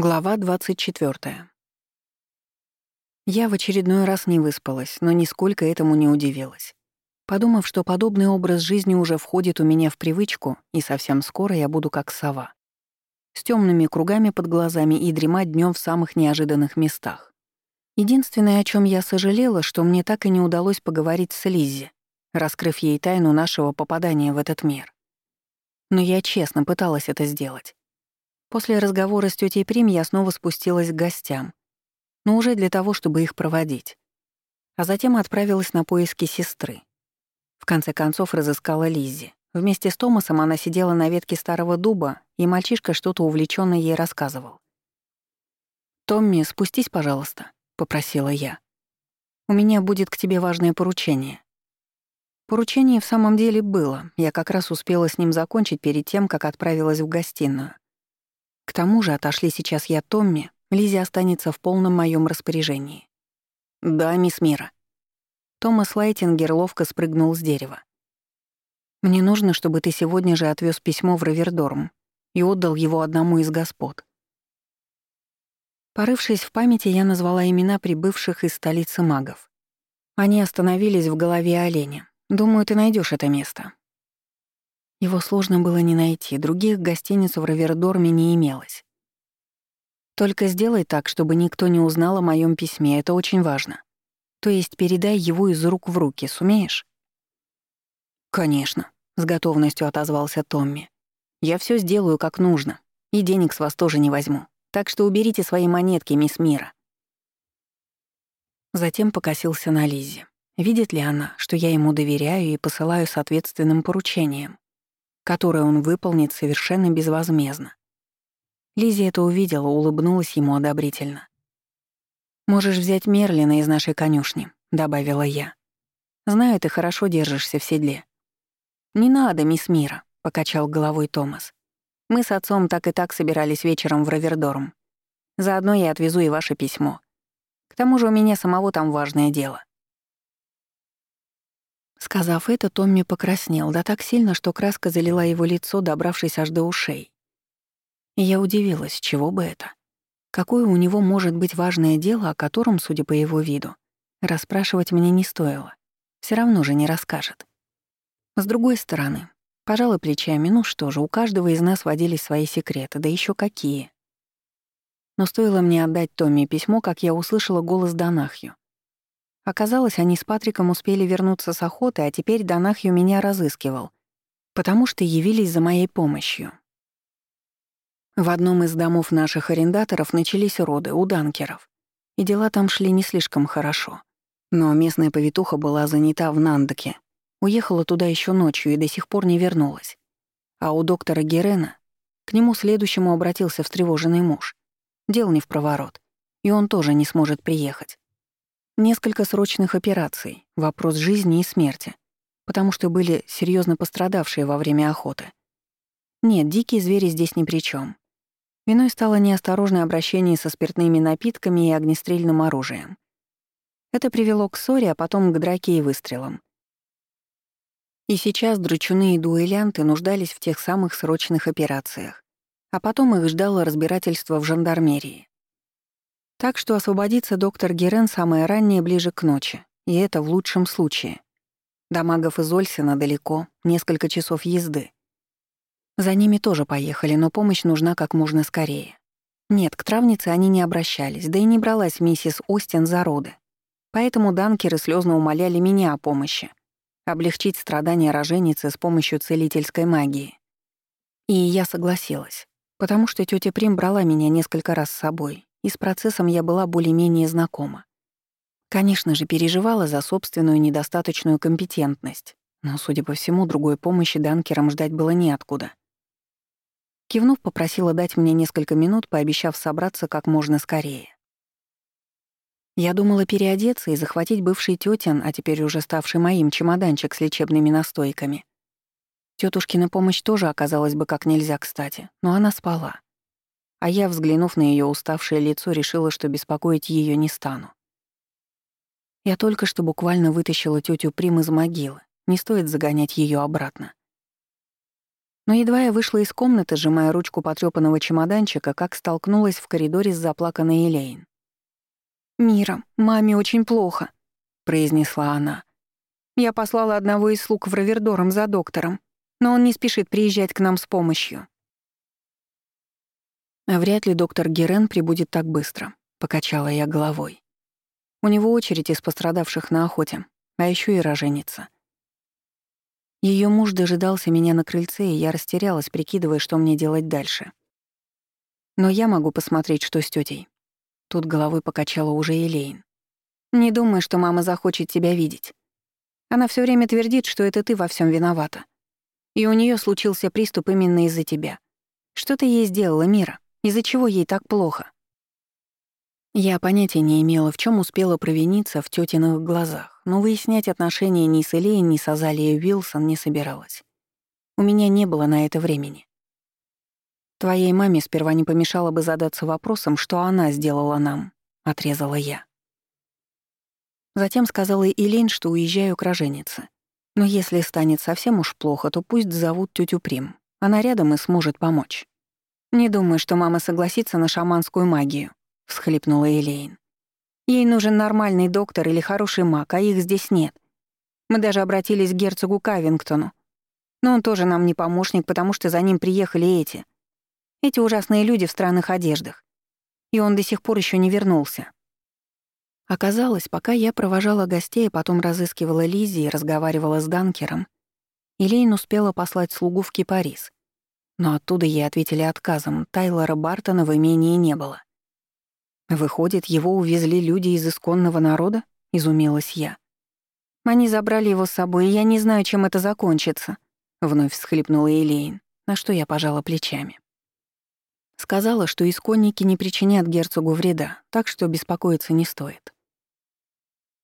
Глава 24. Я в очередной раз не выспалась, но нисколько этому не удивилась. Подумав, что подобный образ жизни уже входит у меня в привычку, и совсем скоро я буду как сова. С темными кругами под глазами и дремать днем в самых неожиданных местах. Единственное, о чем я сожалела, что мне так и не удалось поговорить с Лиззи, раскрыв ей тайну нашего попадания в этот мир. Но я честно пыталась это сделать. После разговора с тетей Прим я снова спустилась к гостям, но уже для того, чтобы их проводить. А затем отправилась на поиски сестры. В конце концов разыскала Лиззи. Вместе с Томасом она сидела на ветке старого дуба, и мальчишка что-то увлеченно ей рассказывал. «Томми, спустись, пожалуйста», — попросила я. «У меня будет к тебе важное поручение». Поручение в самом деле было, я как раз успела с ним закончить перед тем, как отправилась в гостиную. К тому же, отошли сейчас я Томми, Лизи останется в полном моем распоряжении. «Да, мисс Мира». Томас Лайтингер ловко спрыгнул с дерева. «Мне нужно, чтобы ты сегодня же отвез письмо в Равердорм и отдал его одному из господ». Порывшись в памяти, я назвала имена прибывших из столицы магов. Они остановились в голове оленя. Думаю, ты найдешь это место. Его сложно было не найти, других гостиниц в Равердорме не имелось. Только сделай так, чтобы никто не узнал о моем письме, это очень важно. То есть передай его из рук в руки, сумеешь? Конечно, с готовностью отозвался Томми. Я все сделаю как нужно, и денег с вас тоже не возьму. Так что уберите свои монетки, мисс Мира. Затем покосился на Лизе. Видит ли она, что я ему доверяю и посылаю соответственным поручением? Которое он выполнит совершенно безвозмездно. Лизи это увидела, улыбнулась ему одобрительно. «Можешь взять Мерлина из нашей конюшни», — добавила я. «Знаю, ты хорошо держишься в седле». «Не надо, мисс Мира», — покачал головой Томас. «Мы с отцом так и так собирались вечером в Равердорм. Заодно я отвезу и ваше письмо. К тому же у меня самого там важное дело». Сказав это, Томми покраснел, да так сильно, что краска залила его лицо, добравшись аж до ушей. Я удивилась, чего бы это? Какое у него может быть важное дело, о котором, судя по его виду, расспрашивать мне не стоило. Все равно же не расскажет. С другой стороны, пожалуй, плечами, ну что же, у каждого из нас водились свои секреты, да еще какие. Но стоило мне отдать Томми письмо, как я услышала голос Донахью. Оказалось, они с Патриком успели вернуться с охоты, а теперь Донахью меня разыскивал, потому что явились за моей помощью. В одном из домов наших арендаторов начались роды у данкеров, и дела там шли не слишком хорошо. Но местная повитуха была занята в Нандаке, уехала туда еще ночью и до сих пор не вернулась. А у доктора Герена к нему следующему обратился встревоженный муж. Дел не в проворот, и он тоже не сможет приехать. Несколько срочных операций, вопрос жизни и смерти, потому что были серьезно пострадавшие во время охоты. Нет, дикие звери здесь ни при чем. Виной стало неосторожное обращение со спиртными напитками и огнестрельным оружием. Это привело к ссоре, а потом к драке и выстрелам. И сейчас дручуны и дуэлянты нуждались в тех самых срочных операциях, а потом их ждало разбирательство в жандармерии. Так что освободится доктор Герен самое раннее ближе к ночи, и это в лучшем случае. До магов из Ольсена далеко, несколько часов езды. За ними тоже поехали, но помощь нужна как можно скорее. Нет, к травнице они не обращались, да и не бралась миссис Остин за роды. Поэтому данкеры слезно умоляли меня о помощи, облегчить страдания роженицы с помощью целительской магии. И я согласилась, потому что тетя Прим брала меня несколько раз с собой, и с процессом я была более-менее знакома. Конечно же, переживала за собственную недостаточную компетентность, но, судя по всему, другой помощи данкерам ждать было неоткуда. Кивнув, попросила дать мне несколько минут, пообещав собраться как можно скорее. Я думала переодеться и захватить бывший тетин, а теперь уже ставший моим чемоданчик с лечебными настойками. Тетушкина помощь тоже оказалась бы как нельзя кстати, но она спала а я, взглянув на ее уставшее лицо, решила, что беспокоить ее не стану. Я только что буквально вытащила тетю Прим из могилы, не стоит загонять ее обратно. Но едва я вышла из комнаты, сжимая ручку потрёпанного чемоданчика, как столкнулась в коридоре с заплаканной Элейн. «Мира, маме очень плохо», — произнесла она. «Я послала одного из слуг в Равердором за доктором, но он не спешит приезжать к нам с помощью». «Вряд ли доктор Герен прибудет так быстро», — покачала я головой. «У него очередь из пострадавших на охоте, а еще и роженица». Ее муж дожидался меня на крыльце, и я растерялась, прикидывая, что мне делать дальше. Но я могу посмотреть, что с тетей. Тут головой покачала уже Элейн. «Не думай, что мама захочет тебя видеть. Она все время твердит, что это ты во всем виновата. И у нее случился приступ именно из-за тебя. Что ты ей сделала, Мира? Из-за чего ей так плохо?» Я понятия не имела, в чем успела провиниться в тетиных глазах, но выяснять отношения ни с Элейн, ни с Азалией Уилсон не собиралась. У меня не было на это времени. «Твоей маме сперва не помешало бы задаться вопросом, что она сделала нам», — отрезала я. Затем сказала Элейн, что уезжаю к роженице. Но если станет совсем уж плохо, то пусть зовут тетю Прим. Она рядом и сможет помочь. «Не думаю, что мама согласится на шаманскую магию», — всхлипнула Элейн. «Ей нужен нормальный доктор или хороший маг, а их здесь нет. Мы даже обратились к герцогу Кавингтону. Но он тоже нам не помощник, потому что за ним приехали эти — эти ужасные люди в странных одеждах. И он до сих пор еще не вернулся. Оказалось, пока я провожала гостей, а потом разыскивала Лизи и разговаривала с Данкером, Элейн успела послать слугу в Кипарис. Но оттуда ей ответили отказом, Тайлора Бартона в имении не было. «Выходит, его увезли люди из исконного народа?» — изумилась я. «Они забрали его с собой, и я не знаю, чем это закончится», — вновь всхлипнула Элейн, на что я пожала плечами. Сказала, что исконники не причинят герцогу вреда, так что беспокоиться не стоит.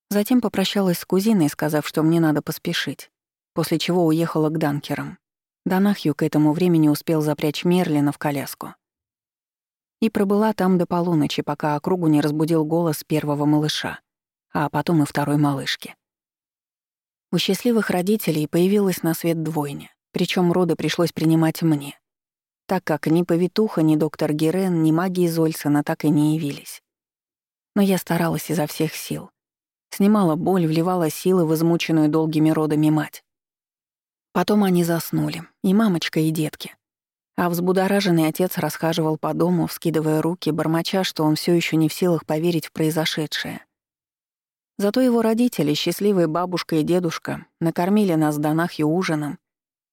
Затем попрощалась с кузиной, сказав, что мне надо поспешить, после чего уехала к Данкерам. Донахью к этому времени успел запрячь Мерлина в коляску. И пробыла там до полуночи, пока округу не разбудил голос первого малыша, а потом и второй малышки. У счастливых родителей появилась на свет двойня, причем роды пришлось принимать мне так как ни повитуха, ни доктор Герен, ни маги из Ольсона так и не явились. Но я старалась изо всех сил. Снимала боль, вливала силы в измученную долгими родами мать. Потом они заснули, и мамочка, и детки. А взбудораженный отец расхаживал по дому, вскидывая руки, бормоча, что он все еще не в силах поверить в произошедшее. Зато его родители, счастливые бабушка и дедушка, накормили нас Донахью ужином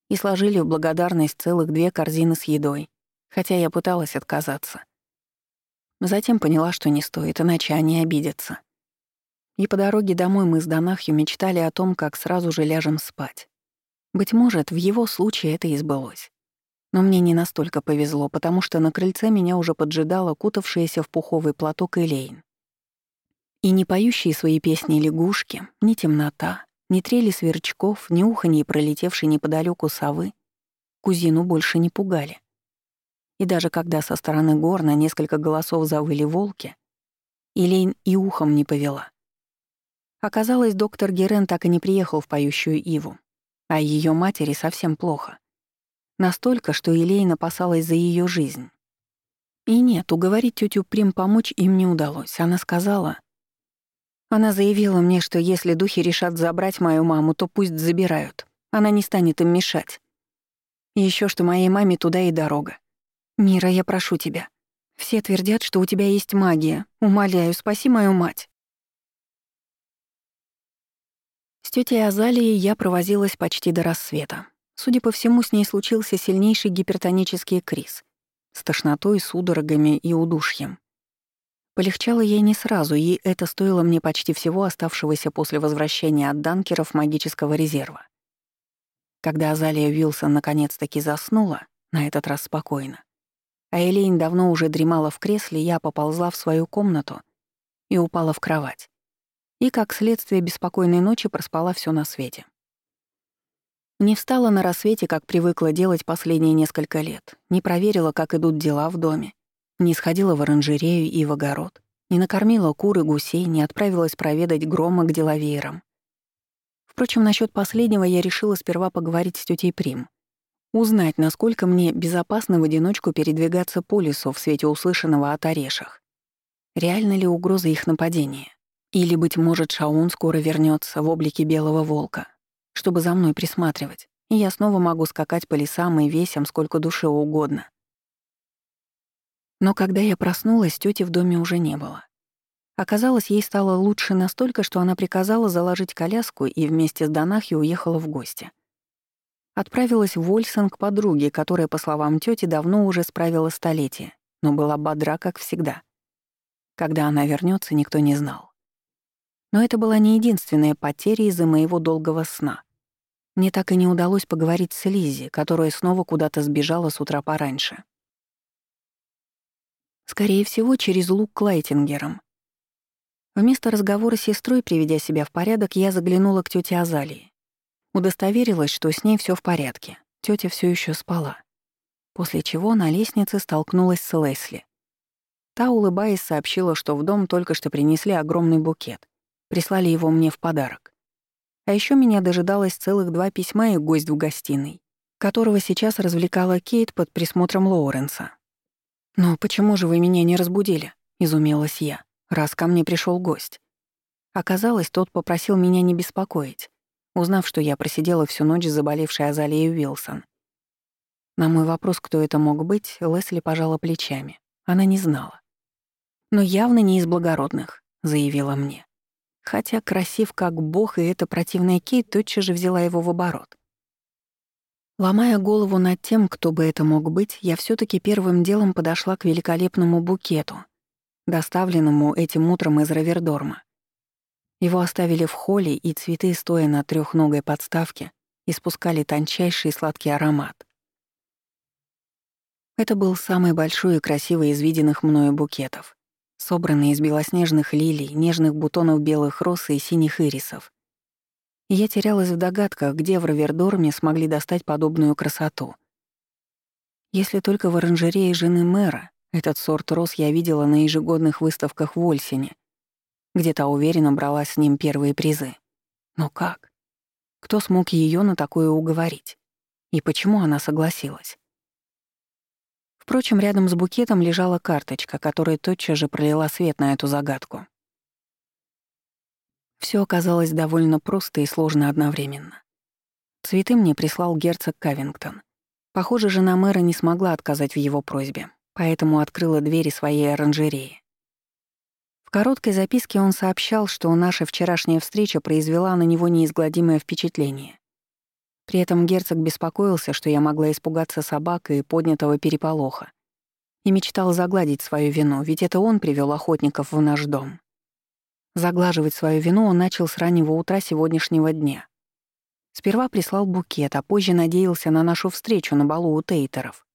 и сложили в благодарность целых две корзины с едой, хотя я пыталась отказаться. Затем поняла, что не стоит, иначе они обидятся. И по дороге домой мы с Донахью мечтали о том, как сразу же ляжем спать. Быть может, в его случае это и сбылось. Но мне не настолько повезло, потому что на крыльце меня уже поджидала кутавшаяся в пуховый платок Элейн. И не поющие свои песни лягушки, ни темнота, ни трели сверчков, ни уханье пролетевшей неподалеку совы кузину больше не пугали. И даже когда со стороны гор на несколько голосов завыли волки, Илейн и ухом не повела. Оказалось, доктор Герен так и не приехал в поющую Иву, а ее матери совсем плохо. Настолько, что Илейн опасалась за ее жизнь. И нет, уговорить тетю Прим помочь им не удалось. Она сказала, она заявила мне, что если духи решат забрать мою маму, то пусть забирают. Она не станет им мешать. И ещё, что моей маме туда и дорога. Мира, я прошу тебя. Все твердят, что у тебя есть магия. Умоляю, спаси мою мать. С тетей Азалией я провозилась почти до рассвета. Судя по всему, с ней случился сильнейший гипертонический криз. С тошнотой, судорогами и удушьем. Полегчало ей не сразу, и это стоило мне почти всего оставшегося после возвращения от данкеров магического резерва. Когда Азалия Вилсон наконец-таки заснула, на этот раз спокойно, а Элейн давно уже дремала в кресле, я поползла в свою комнату и упала в кровать. И, как следствие беспокойной ночи, проспала все на свете. Не встала на рассвете, как привыкла делать последние несколько лет, не проверила, как идут дела в доме, не сходила в оранжерею и в огород, не накормила кур и гусей, не отправилась проведать грома к деловеерам. Впрочем, насчет последнего я решила сперва поговорить с тетей Прим. Узнать, насколько мне безопасно в одиночку передвигаться по лесу в свете услышанного от орешах. Реально ли угроза их нападения? Или, быть может, Шаун скоро вернется в облике белого волка, чтобы за мной присматривать, и я снова могу скакать по лесам и весям сколько душе угодно. Но когда я проснулась, тети в доме уже не было. Оказалось, ей стало лучше настолько, что она приказала заложить коляску и вместе с Донахи уехала в гости. Отправилась в Вольсон к подруге, которая, по словам тети, давно уже справила столетие, но была бодра, как всегда. Когда она вернется, никто не знал. Но это была не единственная потеря из-за моего долгого сна. Мне так и не удалось поговорить с Лизи, которая снова куда-то сбежала с утра пораньше. Скорее всего, через лук к Лайтингерам. Вместо разговора с сестрой, приведя себя в порядок, я заглянула к тете Азалии. Удостоверилась, что с ней все в порядке. Тетя все еще спала. После чего на лестнице столкнулась с Лесли. Та, улыбаясь, сообщила, что в дом только что принесли огромный букет. Прислали его мне в подарок. А еще меня дожидалось целых два письма и гость в гостиной, которого сейчас развлекала Кейт под присмотром Лоуренса. «Но почему же вы меня не разбудили?» — изумилась я раз ко мне пришел гость. Оказалось, тот попросил меня не беспокоить, узнав, что я просидела всю ночь с заболевшей Азалией Уилсон. На мой вопрос, кто это мог быть, Лесли пожала плечами. Она не знала. «Но явно не из благородных», — заявила мне. Хотя красив как бог, и эта противная Кейт тотчас же взяла его в оборот. Ломая голову над тем, кто бы это мог быть, я все таки первым делом подошла к великолепному букету, доставленному этим утром из Равердорма. Его оставили в холле, и цветы, стоя на трехногой подставке, испускали тончайший сладкий аромат. Это был самый большой и красивый из виденных мною букетов, собранный из белоснежных лилий, нежных бутонов белых роз и синих ирисов. Я терялась в догадках, где в Равердорме смогли достать подобную красоту. Если только в оранжерее жены мэра, этот сорт роз я видела на ежегодных выставках в Ольсине, где та уверенно брала с ним первые призы. Но как? Кто смог ее на такое уговорить? И почему она согласилась? Впрочем, рядом с букетом лежала карточка, которая тотчас же пролила свет на эту загадку. Все оказалось довольно просто и сложно одновременно. Цветы мне прислал герцог Кавингтон. Похоже, жена мэра не смогла отказать в его просьбе поэтому открыла двери своей оранжереи. В короткой записке он сообщал, что наша вчерашняя встреча произвела на него неизгладимое впечатление. При этом герцог беспокоился, что я могла испугаться собак и поднятого переполоха, и мечтал загладить свою вину, ведь это он привел охотников в наш дом. Заглаживать свою вину он начал с раннего утра сегодняшнего дня. Сперва прислал букет, а позже надеялся на нашу встречу на балу у Тейтеров.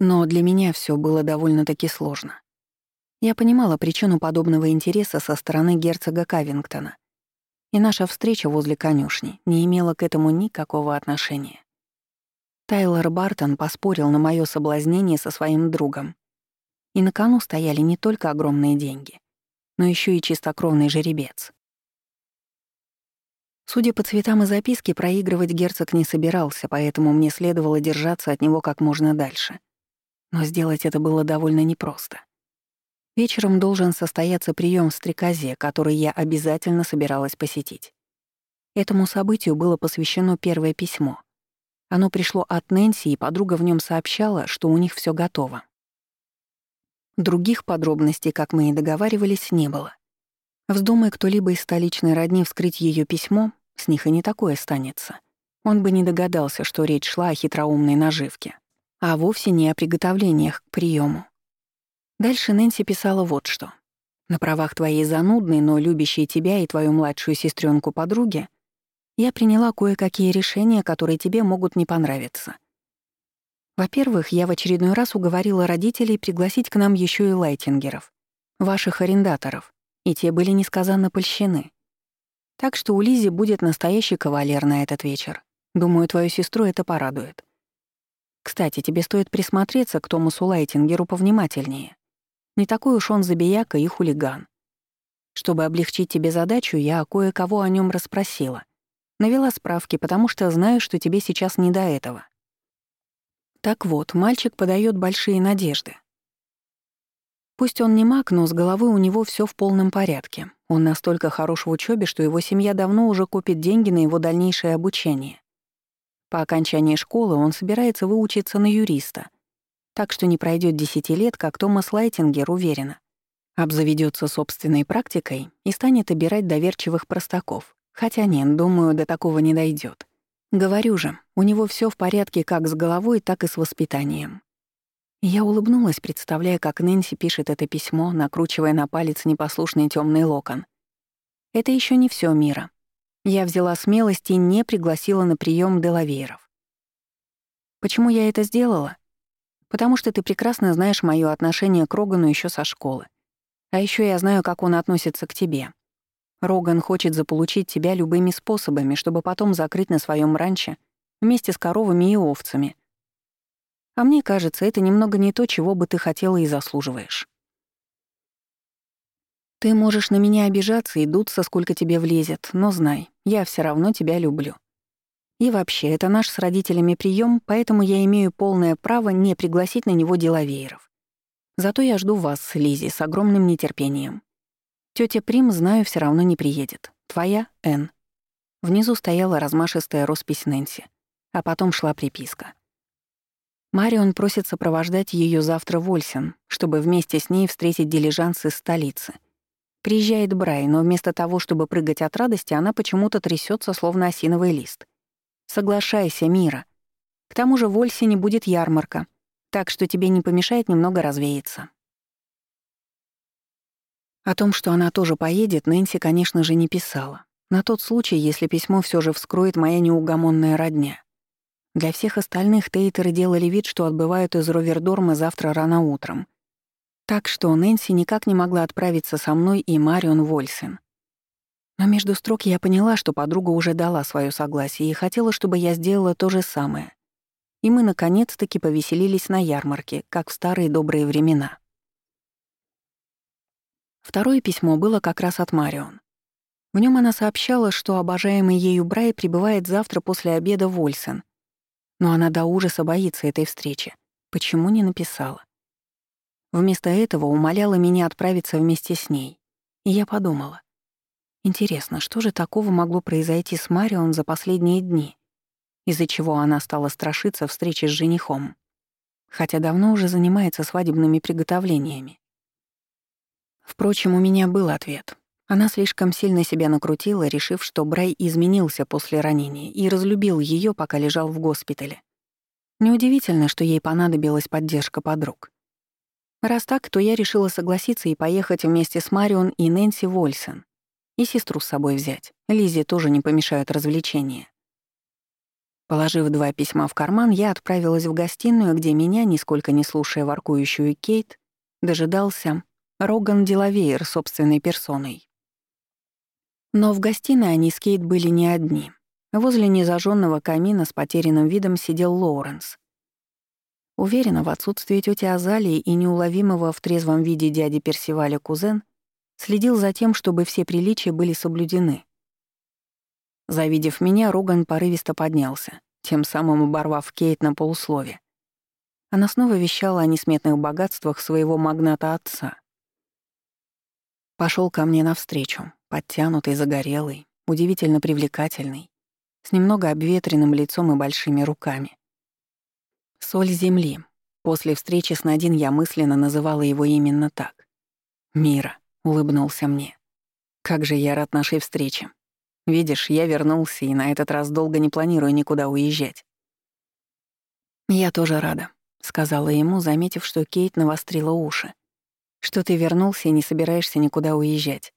Но для меня все было довольно-таки сложно. Я понимала причину подобного интереса со стороны герцога Кавингтона, и наша встреча возле конюшни не имела к этому никакого отношения. Тайлор Бартон поспорил на мое соблазнение со своим другом. И на кону стояли не только огромные деньги, но еще и чистокровный жеребец. Судя по цветам и записке, проигрывать герцог не собирался, поэтому мне следовало держаться от него как можно дальше — но сделать это было довольно непросто. Вечером должен состояться прием в стрекозе, который я обязательно собиралась посетить. Этому событию было посвящено первое письмо. Оно пришло от Нэнси, и подруга в нем сообщала, что у них все готово. Других подробностей, как мы и договаривались, не было. Вздумай кто-либо из столичной родни вскрыть ее письмо, с них и не такое станется. Он бы не догадался, что речь шла о хитроумной наживке а вовсе не о приготовлениях к приему. Дальше Нэнси писала вот что. «На правах твоей занудной, но любящей тебя и твою младшую сестренку подруги я приняла кое-какие решения, которые тебе могут не понравиться. Во-первых, я в очередной раз уговорила родителей пригласить к нам еще и лайтингеров, ваших арендаторов, и те были несказанно польщены. Так что у Лизи будет настоящий кавалер на этот вечер. Думаю, твою сестру это порадует. Кстати, тебе стоит присмотреться к Томасу Лайтингеру повнимательнее. Не такой уж он забияка и хулиган. Чтобы облегчить тебе задачу, я кое-кого о нем расспросила. Навела справки, потому что знаю, что тебе сейчас не до этого. Так вот, мальчик подает большие надежды. Пусть он не маг, но с головой у него все в полном порядке. Он настолько хорош в учебе, что его семья давно уже купит деньги на его дальнейшее обучение. По окончании школы он собирается выучиться на юриста. Так что не пройдет десяти лет, как Томас Лайтингер уверена. Обзаведется собственной практикой и станет обирать доверчивых простаков. Хотя нет, думаю, до такого не дойдет. Говорю же, у него все в порядке как с головой, так и с воспитанием. Я улыбнулась, представляя, как Нэнси пишет это письмо, накручивая на палец непослушный темный локон. Это еще не все мира. Я взяла смелость и не пригласила на прием Делавейров. Почему я это сделала? Потому что ты прекрасно знаешь мое отношение к Рогану еще со школы. А еще я знаю, как он относится к тебе. Роган хочет заполучить тебя любыми способами, чтобы потом закрыть на своем ранче вместе с коровами и овцами — а мне кажется, это немного не то, чего бы ты хотела и заслуживаешь. Ты можешь на меня обижаться и дуться, сколько тебе влезет, но знай, я все равно тебя люблю. И вообще, это наш с родителями прием, поэтому я имею полное право не пригласить на него деловееров. Зато я жду вас, Лизи, с огромным нетерпением. Тётя Прим, знаю, все равно не приедет. Твоя Н. Внизу стояла размашистая роспись Нэнси, а потом шла приписка. Марион просит сопровождать ее завтра в Ольсен, чтобы вместе с ней встретить дилижанс из столицы. Приезжает Брай, но вместо того, чтобы прыгать от радости, она почему-то трясется, словно осиновый лист. Соглашайся, Мира. К тому же в Ольсене будет ярмарка, так что тебе не помешает немного развеяться. О том, что она тоже поедет, Нэнси, конечно же, не писала. На тот случай, если письмо все же вскроет моя неугомонная родня. Для всех остальных тейтеры делали вид, что отбывают из Ровердорма завтра рано утром. Так что Нэнси никак не могла отправиться со мной и Марион Вольсен. Но между строк я поняла, что подруга уже дала свое согласие и хотела, чтобы я сделала то же самое. И мы, наконец-таки, повеселились на ярмарке, как в старые добрые времена. Второе письмо было как раз от Марион. В нем она сообщала, что обожаемый ею Брай прибывает завтра после обеда в Ольсен — но она до ужаса боится этой встречи. Почему не написала? Вместо этого умоляла меня отправиться вместе с ней. И я подумала. Интересно, что же такого могло произойти с Марион за последние дни, из-за чего она стала страшиться встречи с женихом, хотя давно уже занимается свадебными приготовлениями. Впрочем, у меня был ответ. Она слишком сильно себя накрутила, решив, что Брай изменился после ранения и разлюбил ее, пока лежал в госпитале. Неудивительно, что ей понадобилась поддержка подруг. Раз так, то я решила согласиться и поехать вместе с Марион и Нэнси Вольсен. И сестру с собой взять. Лизе тоже не помешают развлечения. Положив два письма в карман, я отправилась в гостиную, где меня, нисколько не слушая воркующую Кейт, дожидался Роган Делавейер собственной персоной. Но в гостиной они с Кейт были не одни. Возле незажженного камина с потерянным видом сидел Лоуренс. Уверена, в отсутствие тети Азалии и неуловимого в трезвом виде дяди Персиваля кузен следил за тем, чтобы все приличия были соблюдены. Завидев меня, Роган порывисто поднялся, тем самым оборвав Кейт на полуслове. Она снова вещала о несметных богатствах своего магната отца. Пошел ко мне навстречу, подтянутый, загорелый, удивительно привлекательный, с немного обветренным лицом и большими руками. «Соль земли». После встречи с Надин я мысленно называла его именно так. «Мира», — улыбнулся мне. «Как же я рад нашей встрече. Видишь, я вернулся и на этот раз долго не планирую никуда уезжать». «Я тоже рада», — сказала ему, заметив, что Кейт навострила уши. «Что ты вернулся и не собираешься никуда уезжать.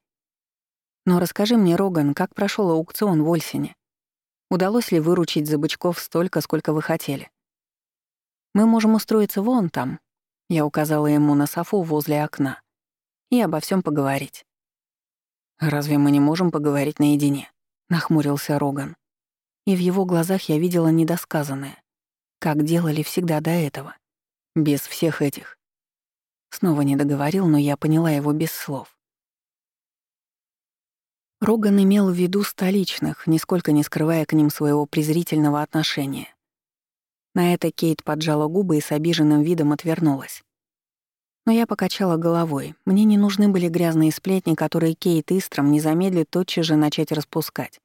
Но расскажи мне, Роган, как прошел аукцион в Ольсине? Удалось ли выручить за бычков столько, сколько вы хотели? Мы можем устроиться вон там, я указала ему на софу возле окна, и обо всем поговорить. «Разве мы не можем поговорить наедине?» — нахмурился Роган. И в его глазах я видела недосказанное, как делали всегда до этого, без всех этих. Снова не договорил, но я поняла его без слов. Роган имел в виду столичных, нисколько не скрывая к ним своего презрительного отношения. На это Кейт поджала губы и с обиженным видом отвернулась. Но я покачала головой. Мне не нужны были грязные сплетни, которые Кейт Истром не замедлит тотчас же начать распускать.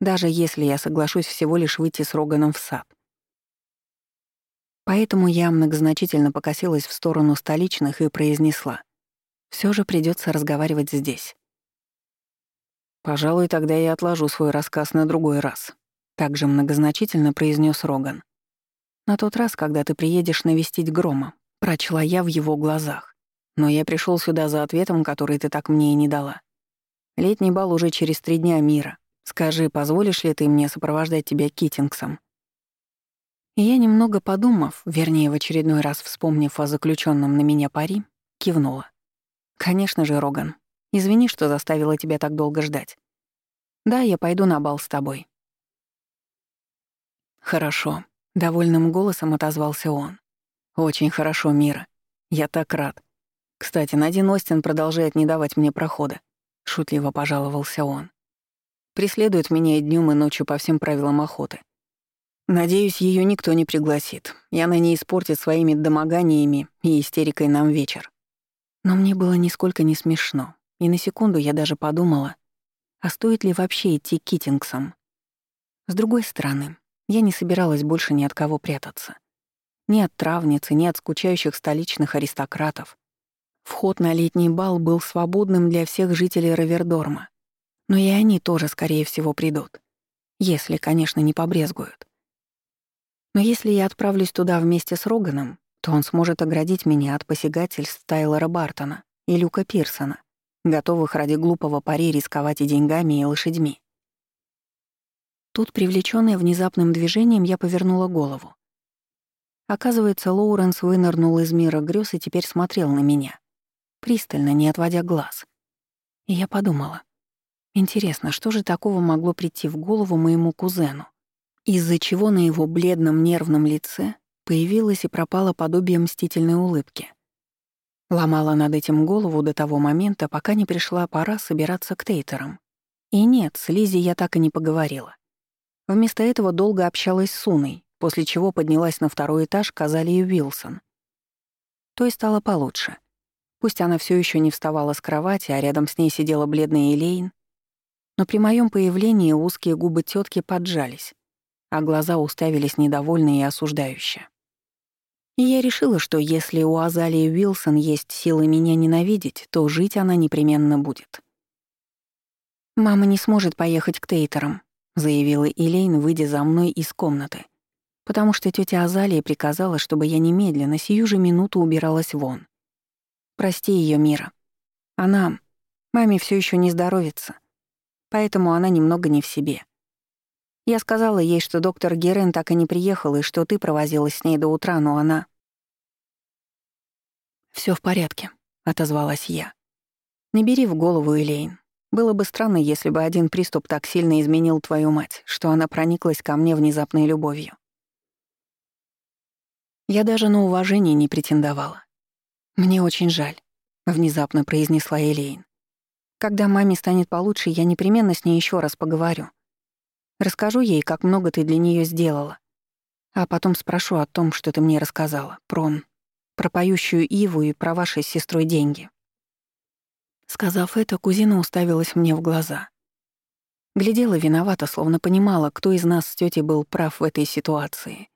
Даже если я соглашусь всего лишь выйти с Роганом в сад. Поэтому я многозначительно покосилась в сторону столичных и произнесла. Все же придется разговаривать здесь. «Пожалуй, тогда я отложу свой рассказ на другой раз», — также многозначительно произнес Роган. «На тот раз, когда ты приедешь навестить Грома», — прочла я в его глазах. «Но я пришел сюда за ответом, который ты так мне и не дала. Летний бал уже через три дня мира. Скажи, позволишь ли ты мне сопровождать тебя Китингсом?» И я, немного подумав, вернее, в очередной раз вспомнив о заключенном на меня пари, кивнула. «Конечно же, Роган. Извини, что заставила тебя так долго ждать. Да, я пойду на бал с тобой». «Хорошо», — довольным голосом отозвался он. «Очень хорошо, Мира. Я так рад. Кстати, Надин Остин продолжает не давать мне прохода», — шутливо пожаловался он. «Преследует меня и днем, и ночью по всем правилам охоты. Надеюсь, ее никто не пригласит, и она не испортит своими домоганиями и истерикой нам вечер. Но мне было нисколько не смешно, и на секунду я даже подумала, а стоит ли вообще идти к Китингсам. С другой стороны, я не собиралась больше ни от кого прятаться. Ни от травницы, ни от скучающих столичных аристократов. Вход на летний бал был свободным для всех жителей Равердорма. Но и они тоже, скорее всего, придут. Если, конечно, не побрезгуют. Но если я отправлюсь туда вместе с Роганом, то он сможет оградить меня от посягательств Тайлора Бартона и Люка Пирсона, готовых ради глупого пари рисковать и деньгами, и лошадьми. Тут, привлечённая внезапным движением, я повернула голову. Оказывается, Лоуренс вынырнул из мира грез и теперь смотрел на меня, пристально, не отводя глаз. И я подумала, интересно, что же такого могло прийти в голову моему кузену? из-за чего на его бледном нервном лице появилось и пропало подобие мстительной улыбки. Ломала над этим голову до того момента, пока не пришла пора собираться к Тейтерам. И нет, с Лизи я так и не поговорила. Вместо этого долго общалась с Уной, после чего поднялась на второй этаж к Азалии Уилсон. То есть стало получше. Пусть она все еще не вставала с кровати, а рядом с ней сидела бледная Элейн, но при моем появлении узкие губы тетки поджались, а глаза уставились недовольно и осуждающе. И я решила, что если у Азалии Уилсон есть силы меня ненавидеть, то жить она непременно будет. «Мама не сможет поехать к Тейтерам», — заявила Элейн, выйдя за мной из комнаты, потому что тетя Азалия приказала, чтобы я немедленно, сию же минуту убиралась вон. «Прости ее, Мира. Она... Маме все еще не здоровится, поэтому она немного не в себе. Я сказала ей, что доктор Герен так и не приехал, и что ты провозилась с ней до утра, но она... Все в порядке», — отозвалась я. «Не бери в голову, Элейн. Было бы странно, если бы один приступ так сильно изменил твою мать, что она прониклась ко мне внезапной любовью. Я даже на уважение не претендовала. «Мне очень жаль», — внезапно произнесла Элейн. «Когда маме станет получше, я непременно с ней еще раз поговорю. Расскажу ей, как много ты для нее сделала. А потом спрошу о том, что ты мне рассказала. Про... про поющую Иву и про вашей с сестрой деньги». Сказав это, кузина уставилась мне в глаза. Глядела виновата, словно понимала, кто из нас с тетей был прав в этой ситуации.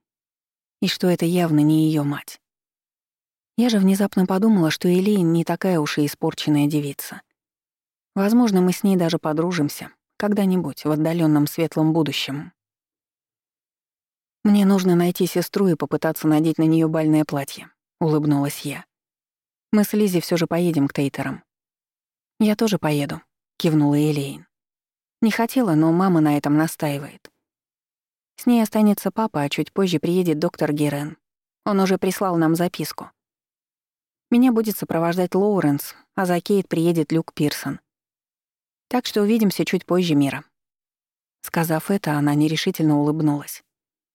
И что это явно не ее мать. Я же внезапно подумала, что Элейн не такая уж и испорченная девица. Возможно, мы с ней даже подружимся, когда-нибудь в отдаленном светлом будущем. «Мне нужно найти сестру и попытаться надеть на нее бальное платье», — улыбнулась я. «Мы с Лизи все же поедем к Тейтерам». «Я тоже поеду», — кивнула Элейн. «Не хотела, но мама на этом настаивает. С ней останется папа, а чуть позже приедет доктор Герен. Он уже прислал нам записку. Меня будет сопровождать Лоуренс, а за Кейт приедет Люк Пирсон. Так что увидимся чуть позже, Мира». Сказав это, она нерешительно улыбнулась,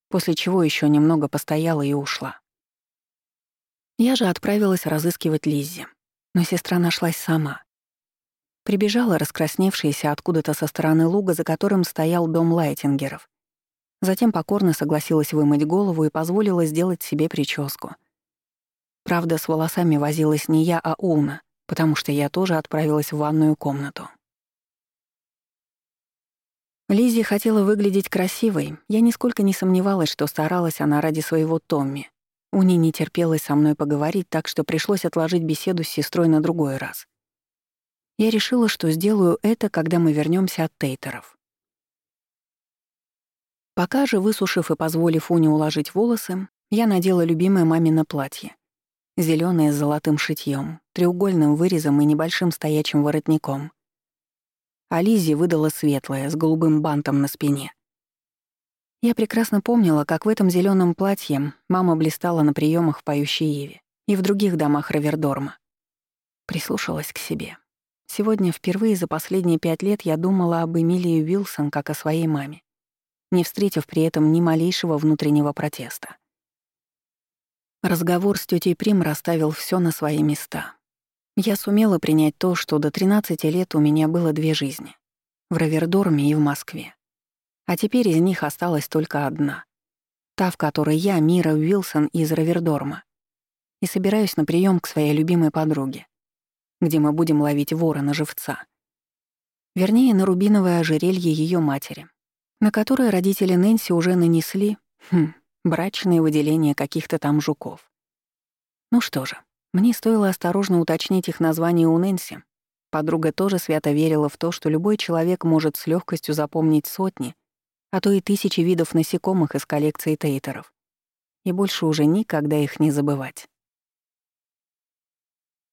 после чего еще немного постояла и ушла. Я же отправилась разыскивать Лиззи, но сестра нашлась сама. Прибежала раскрасневшаяся откуда-то со стороны луга, за которым стоял дом Лайтингеров. Затем покорно согласилась вымыть голову и позволила сделать себе прическу. Правда, с волосами возилась не я, а Улна, потому что я тоже отправилась в ванную комнату. Лизи хотела выглядеть красивой. Я нисколько не сомневалась, что старалась она ради своего Томми. Уни не терпелось со мной поговорить, так что пришлось отложить беседу с сестрой на другой раз. Я решила, что сделаю это, когда мы вернемся от Тейтеров. Пока же, высушив и позволив Уни уложить волосы, я надела любимое мамино платье. зеленое с золотым шитьем, треугольным вырезом и небольшим стоячим воротником а Лизи выдала светлое, с голубым бантом на спине. Я прекрасно помнила, как в этом зеленом платье мама блистала на приемах в поющей Еве и в других домах Равердорма. Прислушалась к себе. Сегодня впервые за последние пять лет я думала об Эмилии Уилсон как о своей маме, не встретив при этом ни малейшего внутреннего протеста. Разговор с тетей Прим расставил все на свои места. Я сумела принять то, что до 13 лет у меня было две жизни — в Равердорме и в Москве. А теперь из них осталась только одна. Та, в которой я, Мира Уилсон из Равердорма. И собираюсь на прием к своей любимой подруге, где мы будем ловить ворона-живца. Вернее, на рубиновое ожерелье ее матери, на которое родители Нэнси уже нанесли, хм, брачные выделения каких-то там жуков. Ну что же, мне стоило осторожно уточнить их название у Нэнси. Подруга тоже свято верила в то, что любой человек может с легкостью запомнить сотни, а то и тысячи видов насекомых из коллекции тейтеров. И больше уже никогда их не забывать.